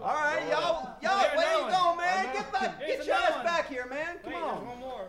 All right, y'all, y'all, where you going, man? Get back, get your ass back here, man. Come on. One more.